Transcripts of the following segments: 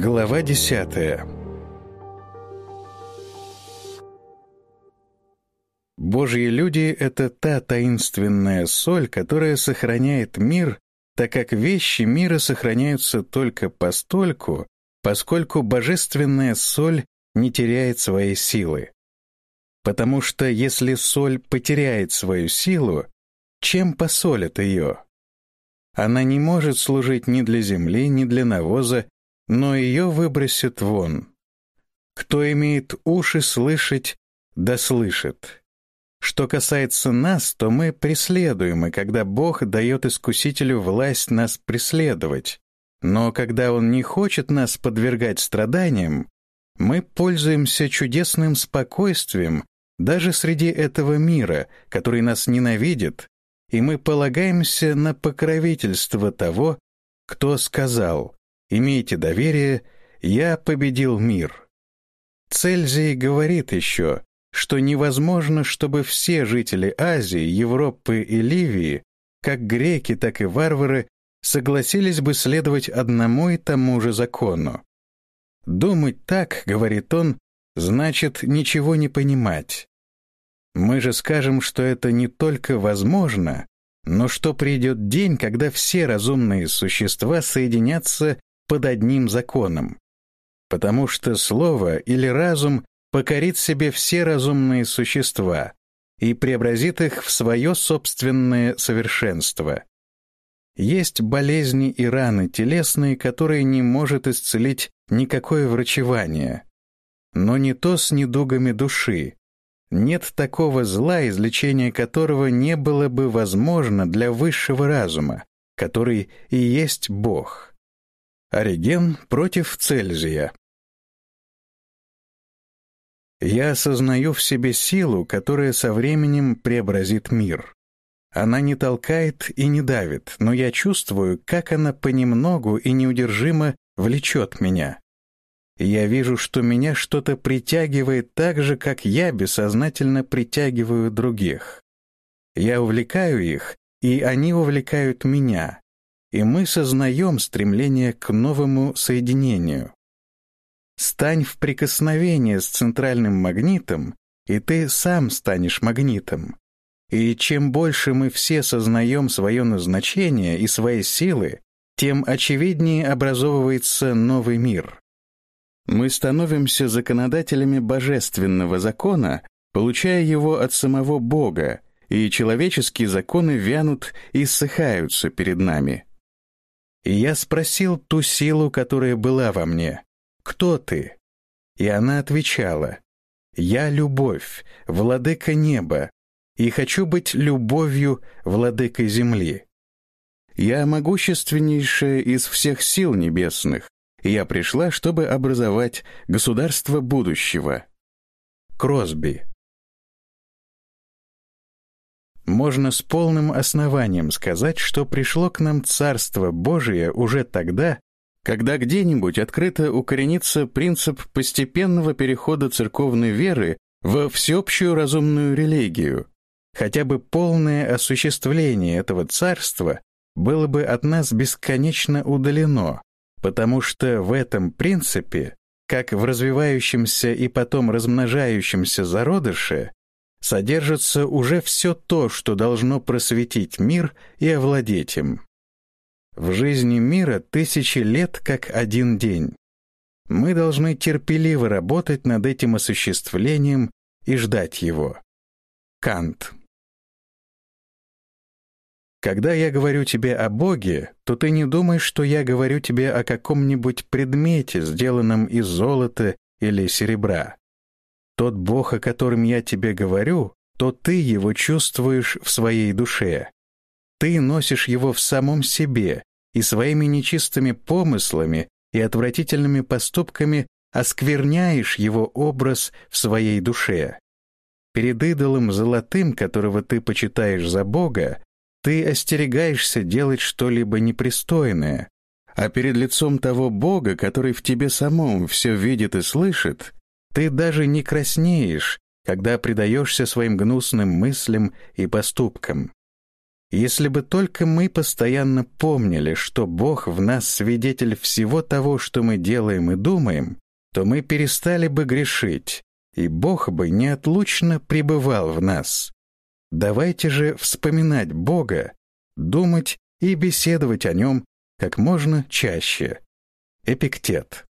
Глава десятая Божьи люди — это та таинственная соль, которая сохраняет мир, так как вещи мира сохраняются только постольку, поскольку божественная соль не теряет своей силы. Потому что если соль потеряет свою силу, чем посолят ее? Она не может служить ни для земли, ни для навоза, но ее выбросят вон. Кто имеет уши слышать, да слышит. Что касается нас, то мы преследуемы, когда Бог дает искусителю власть нас преследовать. Но когда Он не хочет нас подвергать страданиям, мы пользуемся чудесным спокойствием даже среди этого мира, который нас ненавидит, и мы полагаемся на покровительство того, кто сказал Имейте доверие, я победил мир. Цельзий говорит еще, что невозможно, чтобы все жители Азии, Европы и Ливии, как греки, так и варвары, согласились бы следовать одному и тому же закону. Думать так, говорит он, значит ничего не понимать. Мы же скажем, что это не только возможно, но что придет день, когда все разумные существа соединятся под одним законом. Потому что слово или разум покорит себе все разумные существа и преобразит их в свое собственное совершенство. Есть болезни и раны телесные, которые не может исцелить никакое врачевание. Но не то с недугами души. Нет такого зла, излечение которого не было бы возможно для высшего разума, который и есть Бог. Ориген против Цельзия. Я осознаю в себе силу, которая со временем преобразит мир. Она не толкает и не давит, но я чувствую, как она понемногу и неудержимо влечет меня. я вижу, что меня что-то притягивает так же, как я бессознательно притягиваю других. Я увлекаю их, и они увлекают меня, и мы сознаем стремление к новому соединению. Стань в прикосновение с центральным магнитом, и ты сам станешь магнитом. И чем больше мы все сознаем свое назначение и свои силы, тем очевиднее образовывается новый мир. Мы становимся законодателями божественного закона, получая его от самого Бога, и человеческие законы вянут и ссыхаются перед нами. И я спросил ту силу, которая была во мне, «Кто ты?» И она отвечала, «Я любовь, владыка неба, и хочу быть любовью, владыкой земли. Я могущественнейшая из всех сил небесных, и я пришла, чтобы образовать государство будущего». Кросби можно с полным основанием сказать, что пришло к нам Царство Божие уже тогда, когда где-нибудь открыто укоренится принцип постепенного перехода церковной веры во всеобщую разумную религию. Хотя бы полное осуществление этого царства было бы от нас бесконечно удалено, потому что в этом принципе, как в развивающемся и потом размножающемся зародыше, содержится уже все то, что должно просветить мир и овладеть им. В жизни мира тысячи лет как один день. Мы должны терпеливо работать над этим осуществлением и ждать его. Кант. Когда я говорю тебе о Боге, то ты не думаешь, что я говорю тебе о каком-нибудь предмете, сделанном из золота или серебра. Тот Бог, о котором я тебе говорю, то ты его чувствуешь в своей душе. Ты носишь его в самом себе и своими нечистыми помыслами и отвратительными поступками оскверняешь его образ в своей душе. Перед идолом золотым, которого ты почитаешь за Бога, ты остерегаешься делать что-либо непристойное, а перед лицом того Бога, который в тебе самом все видит и слышит, ты даже не краснеешь, когда предаешься своим гнусным мыслям и поступкам. Если бы только мы постоянно помнили, что Бог в нас свидетель всего того, что мы делаем и думаем, то мы перестали бы грешить, и Бог бы неотлучно пребывал в нас. Давайте же вспоминать Бога, думать и беседовать о Нем как можно чаще. Эпиктет.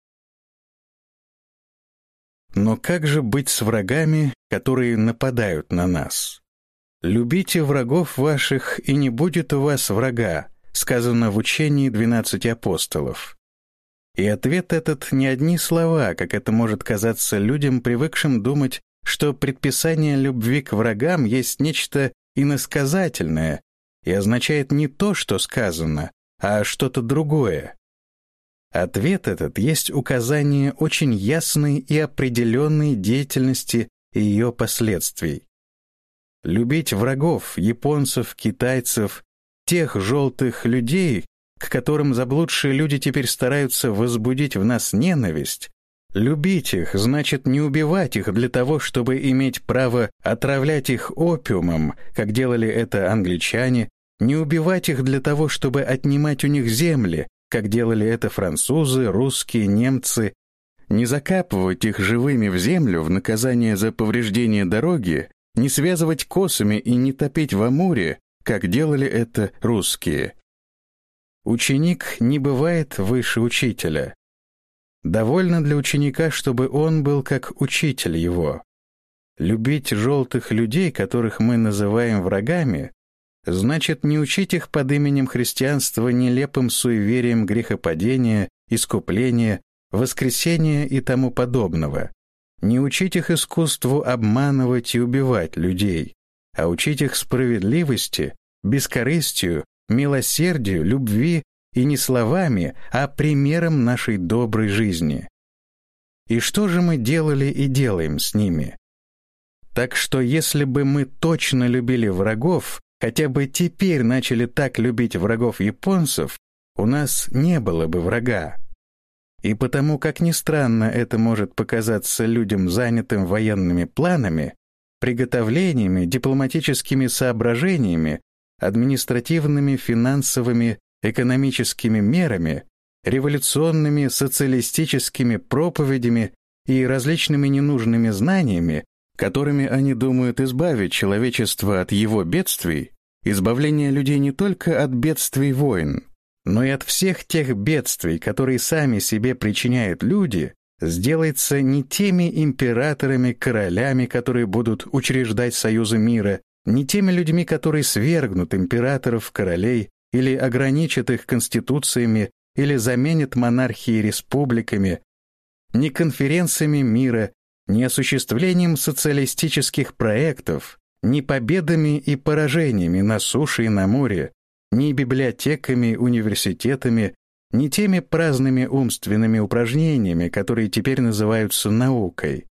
Но как же быть с врагами, которые нападают на нас? «Любите врагов ваших, и не будет у вас врага», сказано в учении двенадцати апостолов. И ответ этот не одни слова, как это может казаться людям, привыкшим думать, что предписание любви к врагам есть нечто иносказательное и означает не то, что сказано, а что-то другое. Ответ этот есть указание очень ясной и определенной деятельности и ее последствий. Любить врагов, японцев, китайцев, тех желтых людей, к которым заблудшие люди теперь стараются возбудить в нас ненависть, любить их значит не убивать их для того, чтобы иметь право отравлять их опиумом, как делали это англичане, не убивать их для того, чтобы отнимать у них земли, как делали это французы, русские, немцы, не закапывать их живыми в землю в наказание за повреждение дороги, не связывать косами и не топить в Амуре, как делали это русские. Ученик не бывает выше учителя. Довольно для ученика, чтобы он был как учитель его. Любить желтых людей, которых мы называем врагами, значит не учить их под именем христианства нелепым суеверием грехопадения, искупления, воскресения и тому подобного, не учить их искусству обманывать и убивать людей, а учить их справедливости, бескорыстию, милосердию, любви и не словами, а примером нашей доброй жизни. И что же мы делали и делаем с ними? Так что если бы мы точно любили врагов, хотя бы теперь начали так любить врагов японцев, у нас не было бы врага. И потому, как ни странно это может показаться людям, занятым военными планами, приготовлениями, дипломатическими соображениями, административными, финансовыми, экономическими мерами, революционными социалистическими проповедями и различными ненужными знаниями, которыми они думают избавить человечество от его бедствий, избавление людей не только от бедствий войн, но и от всех тех бедствий, которые сами себе причиняют люди, сделается не теми императорами, королями, которые будут учреждать союзы мира, не теми людьми, которые свергнут императоров, королей или ограничат их конституциями или заменят монархии республиками, не конференциями мира, не осуществлением социалистических проектов, не победами и поражениями на суше и на море, ни библиотеками, университетами, ни теми праздными умственными упражнениями, которые теперь называются наукой,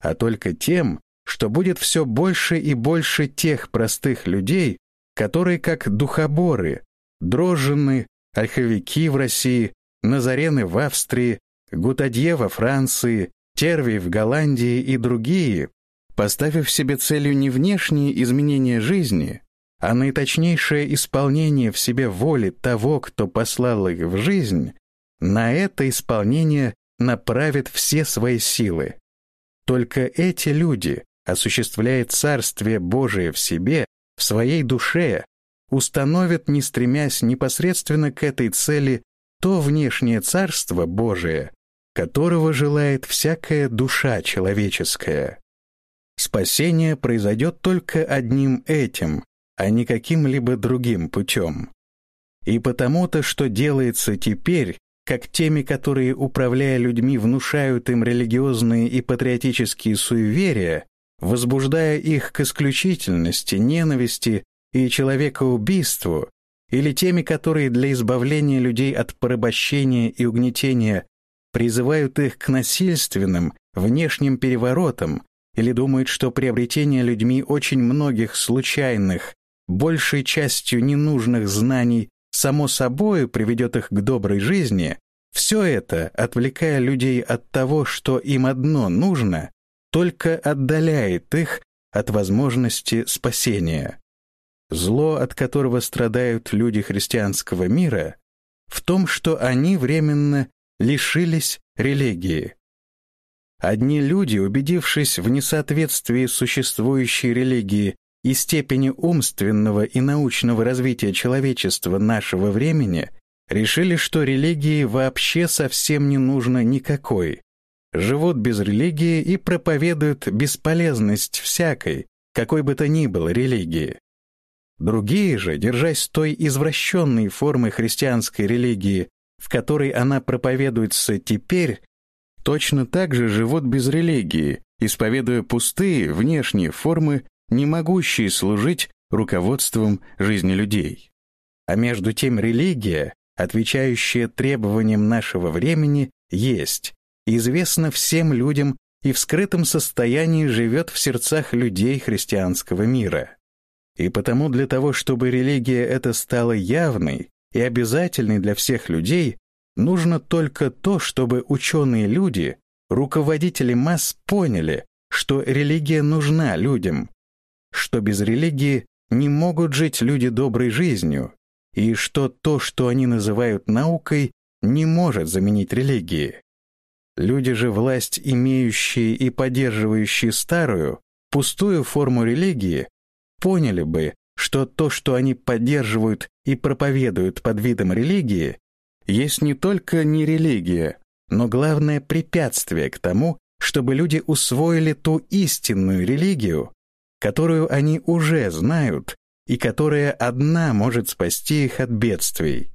а только тем, что будет все больше и больше тех простых людей, которые как духоборы, дрожжины, ольховики в России, назарены в Австрии, гутадье во Франции, терви в Голландии и другие, поставив себе целью не внешние изменения жизни, а наиточнейшее исполнение в себе воли того, кто послал их в жизнь, на это исполнение направит все свои силы. Только эти люди, осуществляя Царствие Божие в себе, в своей душе, установят, не стремясь непосредственно к этой цели, то внешнее Царство Божие, которого желает всякая душа человеческая. Спасение произойдет только одним этим, а не каким-либо другим путем. И потому-то, что делается теперь, как теми, которые, управляя людьми, внушают им религиозные и патриотические суеверия, возбуждая их к исключительности, ненависти и человекоубийству, или теми, которые для избавления людей от порабощения и угнетения призывают их к насильственным, внешним переворотам, или думают, что приобретение людьми очень многих случайных, большей частью ненужных знаний само собой приведет их к доброй жизни, все это, отвлекая людей от того, что им одно нужно, только отдаляет их от возможности спасения. зло, от которого страдают люди христианского мира, в том, что они временно лишились религии. Одни люди, убедившись в несоответствии существующей религии и степени умственного и научного развития человечества нашего времени, решили, что религии вообще совсем не нужно никакой, живут без религии и проповедуют бесполезность всякой, какой бы то ни было религии. Другие же, держась той извращенной формы христианской религии, в которой она проповедуется теперь, точно так же живут без религии, исповедуя пустые внешние формы, не могущие служить руководством жизни людей. А между тем религия, отвечающая требованиям нашего времени, есть, известна всем людям и в скрытом состоянии живет в сердцах людей христианского мира. И потому для того, чтобы религия эта стала явной и обязательной для всех людей, нужно только то, чтобы ученые люди, руководители масс поняли, что религия нужна людям, что без религии не могут жить люди доброй жизнью, и что то, что они называют наукой, не может заменить религии. Люди же власть имеющие и поддерживающие старую, пустую форму религии, поняли бы, что то, что они поддерживают и проповедуют под видом религии, есть не только не религия, но главное препятствие к тому, чтобы люди усвоили ту истинную религию, которую они уже знают и которая одна может спасти их от бедствий.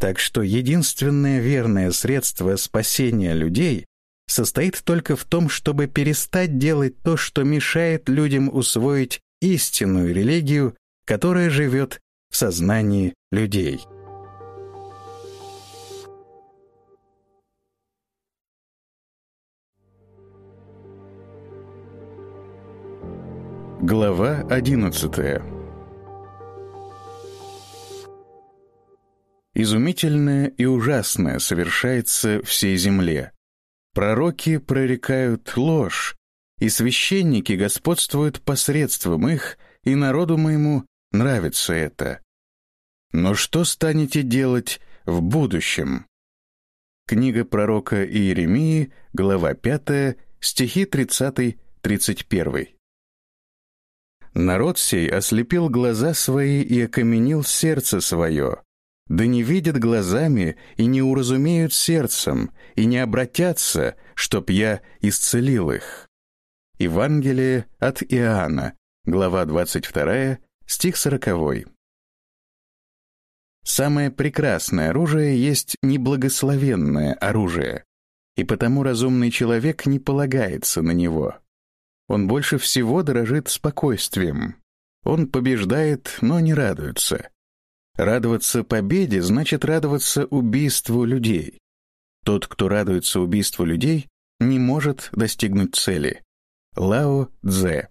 Так что единственное верное средство спасения людей состоит только в том, чтобы перестать делать то, что мешает людям усвоить истинную религию, которая живет в сознании людей. Глава одиннадцатая Изумительное и ужасное совершается всей земле. Пророки прорекают ложь, и священники господствуют посредством их, и народу моему нравится это. Но что станете делать в будущем? Книга пророка Иеремии, глава 5, стихи 30-31. Народ сей ослепил глаза свои и окаменил сердце свое, да не видят глазами и не уразумеют сердцем, и не обратятся, чтоб я исцелил их. Евангелие от Иоанна, глава 22, стих 40. Самое прекрасное оружие есть неблагословенное оружие, и потому разумный человек не полагается на него. Он больше всего дорожит спокойствием. Он побеждает, но не радуется. Радоваться победе значит радоваться убийству людей. Тот, кто радуется убийству людей, не может достигнуть цели. Лао Цзэ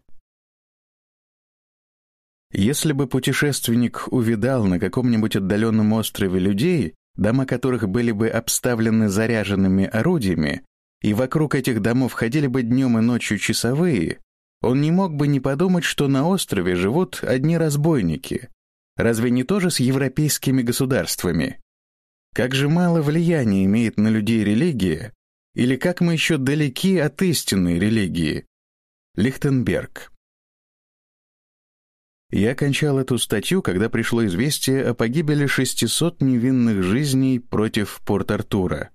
Если бы путешественник увидал на каком-нибудь отдаленном острове людей, дома которых были бы обставлены заряженными орудиями, и вокруг этих домов ходили бы днем и ночью часовые, он не мог бы не подумать, что на острове живут одни разбойники. Разве не то же с европейскими государствами? Как же мало влияния имеет на людей религия, или как мы еще далеки от истинной религии? Лихтенберг. Я кончал эту статью, когда пришло известие о погибели 600 невинных жизней против Порт-Артура.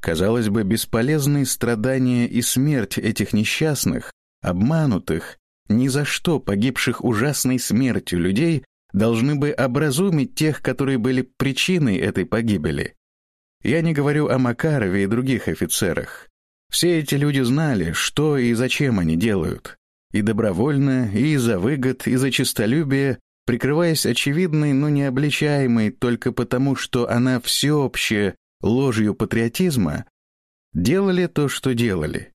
Казалось бы, бесполезные страдания и смерть этих несчастных, обманутых, ни за что погибших ужасной смертью людей должны бы образумить тех, которые были причиной этой погибели. Я не говорю о Макарове и других офицерах. Все эти люди знали, что и зачем они делают. И добровольно, и из-за выгод, и за честолюбие, прикрываясь очевидной, но не обличаемой только потому, что она всеобщая ложью патриотизма, делали то, что делали.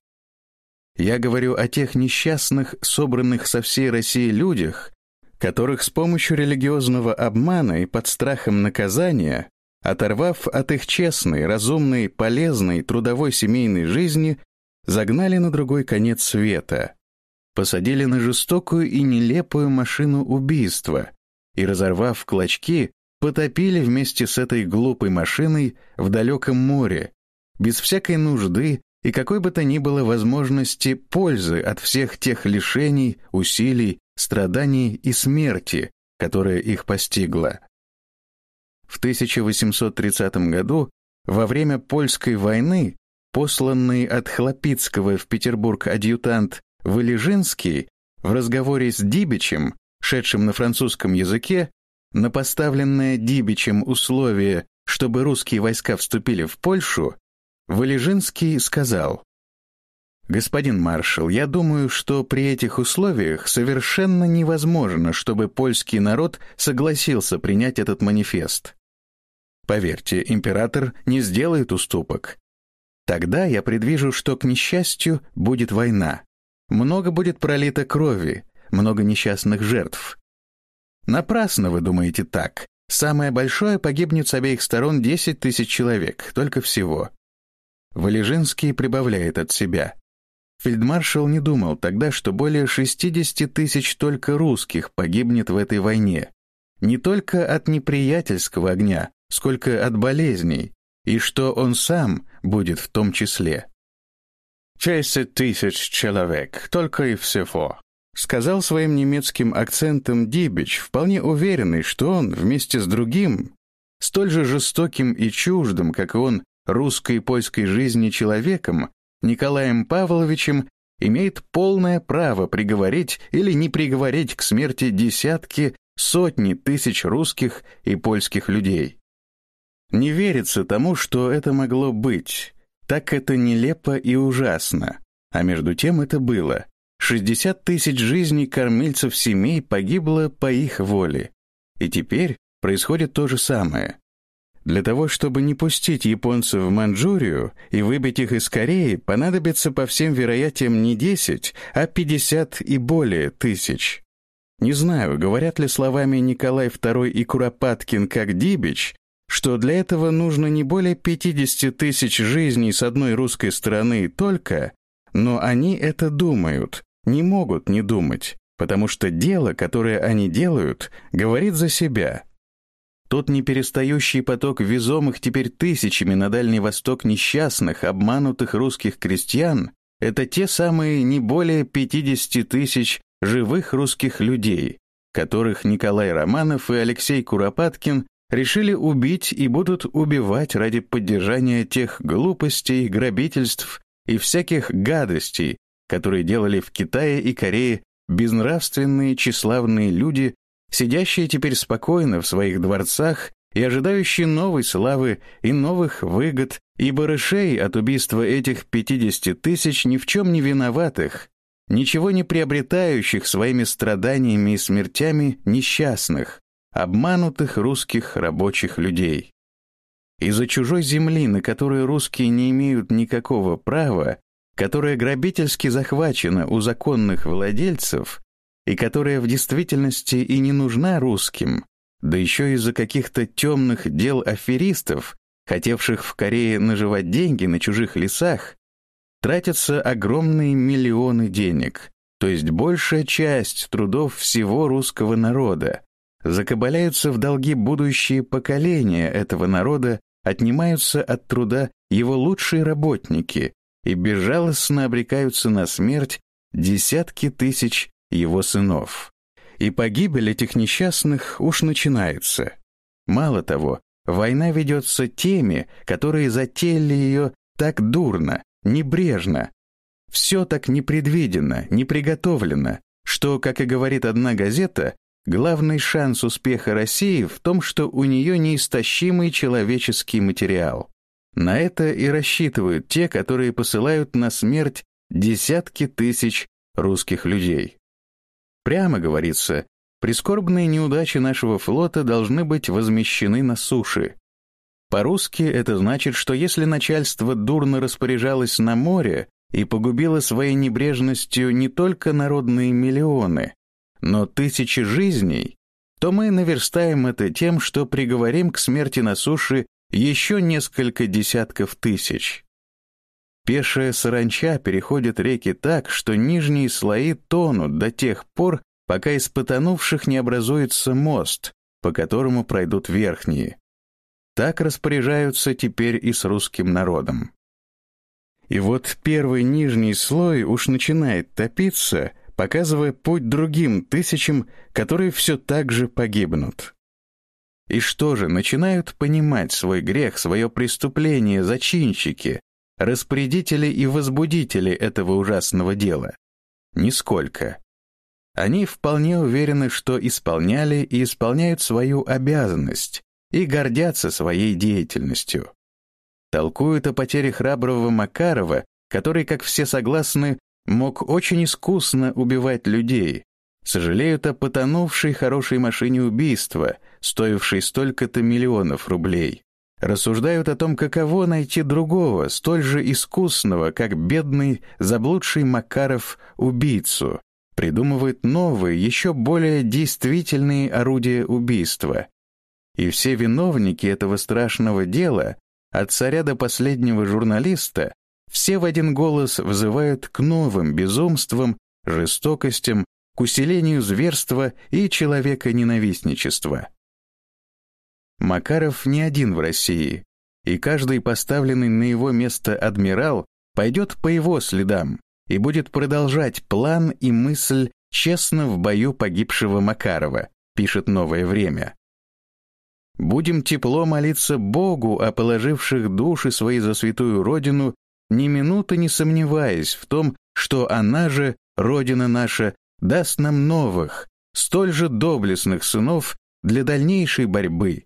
Я говорю о тех несчастных, собранных со всей России людях, которых с помощью религиозного обмана и под страхом наказания, оторвав от их честной, разумной, полезной, трудовой семейной жизни, загнали на другой конец света, посадили на жестокую и нелепую машину убийства, и, разорвав клочки, потопили вместе с этой глупой машиной в далеком море, без всякой нужды и какой бы то ни было возможности пользы от всех тех лишений, усилий, страданий и смерти, которая их постигла. В 1830 году, во время Польской войны, посланный от Хлопицкого в Петербург адъютант Валежинский в разговоре с Дибичем, шедшим на французском языке, на поставленное Дибичем условие, чтобы русские войска вступили в Польшу, Валежинский сказал, «Господин маршал, я думаю, что при этих условиях совершенно невозможно, чтобы польский народ согласился принять этот манифест. Поверьте, император не сделает уступок. Тогда я предвижу, что, к несчастью, будет война. Много будет пролито крови, много несчастных жертв. Напрасно вы думаете так. Самое большое погибнет с обеих сторон 10 тысяч человек, только всего. Валежинский прибавляет от себя. Фельдмаршал не думал тогда, что более 60 тысяч только русских погибнет в этой войне. Не только от неприятельского огня, сколько от болезней, и что он сам будет в том числе. «Десять тысяч человек, только и всего», сказал своим немецким акцентом Дибич, вполне уверенный, что он вместе с другим, столь же жестоким и чуждым, как и он, русской и польской жизни человеком, Николаем Павловичем, имеет полное право приговорить или не приговорить к смерти десятки, сотни тысяч русских и польских людей. Не верится тому, что это могло быть. Так это нелепо и ужасно. А между тем это было. 60 тысяч жизней кормильцев семей погибло по их воле. И теперь происходит то же самое. Для того, чтобы не пустить японцев в Манчжурию и выбить их из Кореи, понадобится по всем вероятиям не 10, а 50 и более тысяч. Не знаю, говорят ли словами Николай II и Куропаткин как Дибич, что для этого нужно не более 50 тысяч жизней с одной русской стороны только, но они это думают, не могут не думать, потому что дело, которое они делают, говорит за себя. Тот неперестающий поток везомых теперь тысячами на Дальний Восток несчастных, обманутых русских крестьян — это те самые не более 50 тысяч живых русских людей, которых Николай Романов и Алексей Куропаткин решили убить и будут убивать ради поддержания тех глупостей, грабительств и всяких гадостей, которые делали в Китае и Корее безнравственные тщеславные люди, сидящие теперь спокойно в своих дворцах и ожидающие новой славы и новых выгод и барышей от убийства этих 50 тысяч ни в чем не виноватых, ничего не приобретающих своими страданиями и смертями несчастных, обманутых русских рабочих людей. Из-за чужой земли, на которую русские не имеют никакого права, которая грабительски захвачена у законных владельцев и которая в действительности и не нужна русским, да еще из-за каких-то темных дел аферистов, хотевших в Корее наживать деньги на чужих лесах, тратятся огромные миллионы денег, то есть большая часть трудов всего русского народа, закабаляются в долги будущие поколения этого народа, отнимаются от труда его лучшие работники, и безжалостно обрекаются на смерть десятки тысяч его сынов. И погибель этих несчастных уж начинается. Мало того, война ведется теми, которые затеяли ее так дурно, небрежно. Все так непредвиденно, неприготовлено, что, как и говорит одна газета, главный шанс успеха России в том, что у нее неистощимый человеческий материал. На это и рассчитывают те, которые посылают на смерть десятки тысяч русских людей. Прямо говорится, прискорбные неудачи нашего флота должны быть возмещены на суше. По-русски это значит, что если начальство дурно распоряжалось на море и погубило своей небрежностью не только народные миллионы, но тысячи жизней, то мы наверстаем это тем, что приговорим к смерти на суше еще несколько десятков тысяч. Пешая саранча переходит реки так, что нижние слои тонут до тех пор, пока из потонувших не образуется мост, по которому пройдут верхние. Так распоряжаются теперь и с русским народом. И вот первый нижний слой уж начинает топиться, показывая путь другим тысячам, которые все так же погибнут. И что же, начинают понимать свой грех, свое преступление зачинщики, распорядители и возбудители этого ужасного дела? Нисколько. Они вполне уверены, что исполняли и исполняют свою обязанность и гордятся своей деятельностью. Толкуют о потере храброго Макарова, который, как все согласны, мог очень искусно убивать людей. Сожалеют о потонувшей хорошей машине убийства, стоившей столько-то миллионов рублей. Рассуждают о том, каково найти другого, столь же искусного, как бедный, заблудший Макаров убийцу. Придумывают новые, еще более действительные орудия убийства. И все виновники этого страшного дела от царя до последнего журналиста, все в один голос взывают к новым безумствам, жестокостям, к усилению зверства и человека-ненавистничества. Макаров не один в России, и каждый поставленный на его место адмирал пойдет по его следам и будет продолжать план и мысль честно в бою погибшего Макарова, пишет «Новое время». Будем тепло молиться Богу о положивших души свои за святую Родину, ни минуты не сомневаясь в том, что она же, Родина наша, даст нам новых, столь же доблестных сынов для дальнейшей борьбы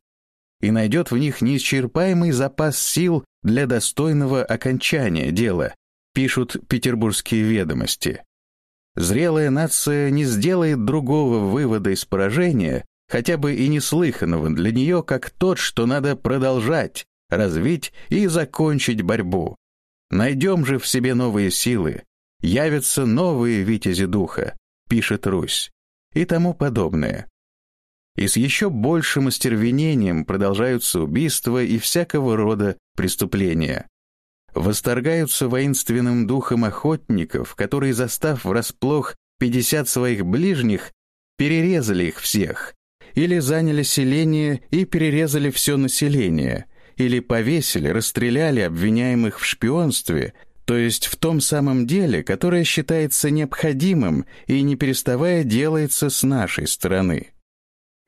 и найдет в них неисчерпаемый запас сил для достойного окончания дела, пишут петербургские ведомости. Зрелая нация не сделает другого вывода из поражения, хотя бы и неслыханного для нее, как тот, что надо продолжать, развить и закончить борьбу. Найдем же в себе новые силы, явятся новые витязи духа, пишет Русь, и тому подобное. И с еще большим остервенением продолжаются убийства и всякого рода преступления. Восторгаются воинственным духом охотников, которые, застав врасплох 50 своих ближних, перерезали их всех, или заняли селение и перерезали все население, или повесили, расстреляли обвиняемых в шпионстве, то есть в том самом деле, которое считается необходимым и не переставая делается с нашей стороны.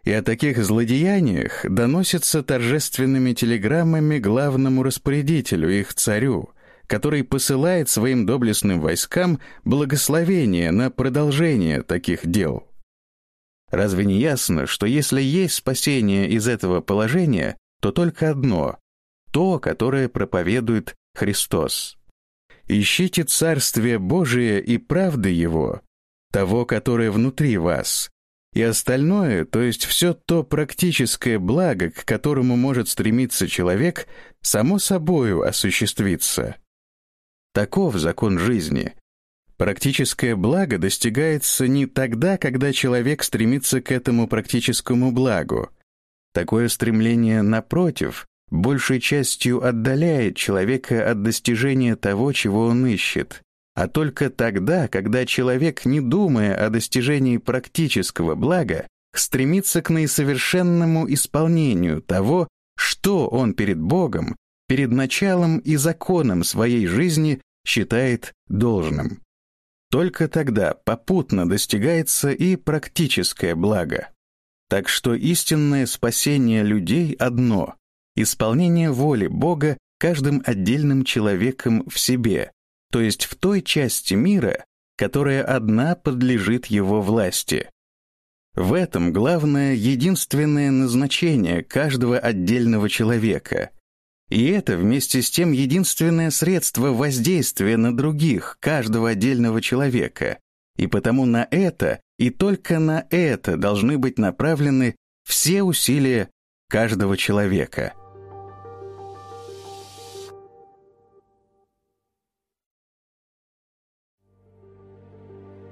И о таких злодеяниях доносятся торжественными телеграммами главному распорядителю, их царю, который посылает своим доблестным войскам благословение на продолжение таких дел. Разве не ясно, что если есть спасение из этого положения, то только одно — то, которое проповедует Христос. Ищите Царствие Божие и правды Его, того, которое внутри вас, и остальное, то есть все то практическое благо, к которому может стремиться человек, само собою осуществится. Таков закон жизни. Практическое благо достигается не тогда, когда человек стремится к этому практическому благу. Такое стремление, напротив, большей частью отдаляет человека от достижения того, чего он ищет, а только тогда, когда человек, не думая о достижении практического блага, стремится к наисовершенному исполнению того, что он перед Богом, перед началом и законом своей жизни считает должным. Только тогда попутно достигается и практическое благо. Так что истинное спасение людей одно — исполнение воли Бога каждым отдельным человеком в себе, то есть в той части мира, которая одна подлежит его власти. В этом главное единственное назначение каждого отдельного человека, и это вместе с тем единственное средство воздействия на других, каждого отдельного человека. И потому на это и только на это должны быть направлены все усилия каждого человека.